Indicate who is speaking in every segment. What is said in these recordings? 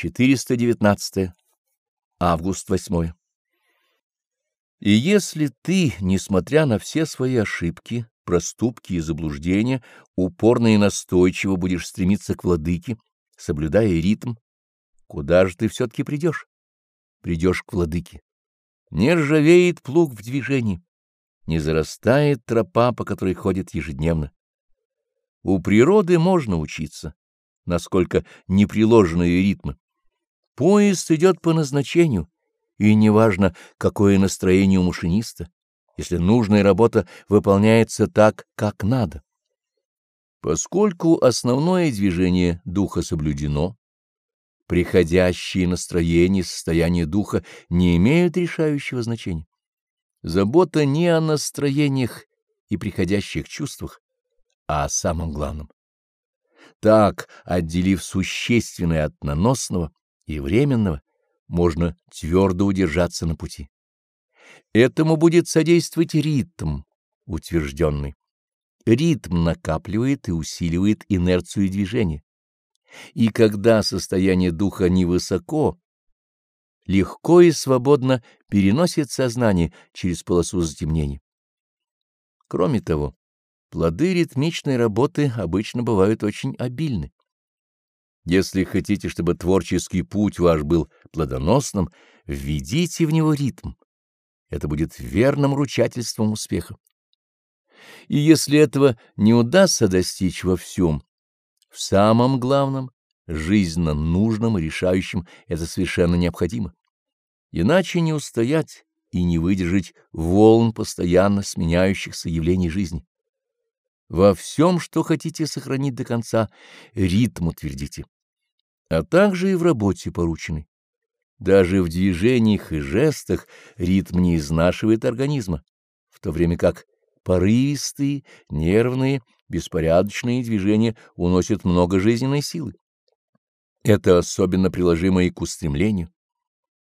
Speaker 1: 419. Август 8. И если ты, несмотря на все свои ошибки, проступки и заблуждения, упорно и настойчиво будешь стремиться к владыке, соблюдая ритм, куда же ты все-таки придешь? Придешь к владыке. Не ржавеет плуг в движении, не зарастает тропа, по которой ходит ежедневно. У природы можно учиться, насколько неприложенные ритмы. Поезд идет по назначению, и неважно, какое настроение у машиниста, если нужная работа выполняется так, как надо. Поскольку основное движение духа соблюдено, приходящие настроения и состояние духа не имеют решающего значения. Забота не о настроениях и приходящих чувствах, а о самом главном. Так, отделив существенное от наносного и временного, можно твердо удержаться на пути. Этому будет содействовать ритм, утвержденный. Ритм накапливает и усиливает инерцию движения. И когда состояние духа невысоко, легко и свободно переносит сознание через полосу затемнения. Кроме того, плоды ритмичной работы обычно бывают очень обильны. Если хотите, чтобы творческий путь ваш был плодоносным, введите в него ритм. Это будет верным ручательством успеха. И если этого не удастся достичь во всем, в самом главном, жизненно нужном и решающем, это совершенно необходимо. Иначе не устоять и не выдержать волн постоянно сменяющихся явлений жизни. Во всем, что хотите сохранить до конца, ритм утвердите, а также и в работе порученной. Даже в движениях и жестах ритм не изнашивает организма, в то время как порывистые, нервные, беспорядочные движения уносят много жизненной силы. Это особенно приложимо и к устремлению.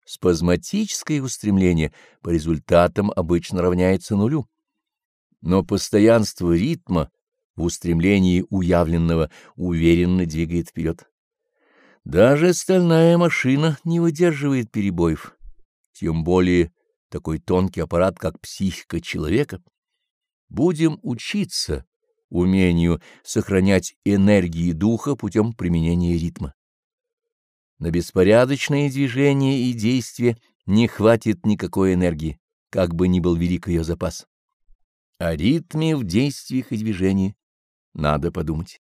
Speaker 1: Спазматическое устремление по результатам обычно равняется нулю но постоянство ритма в устремлении уявленного уверенно двигает вперед. Даже стальная машина не выдерживает перебоев, тем более такой тонкий аппарат, как психика человека. Будем учиться умению сохранять энергии духа путем применения ритма. На беспорядочные движения и действия не хватит никакой энергии, как бы ни был велик ее запас. О ритме в действиях и движении надо подумать.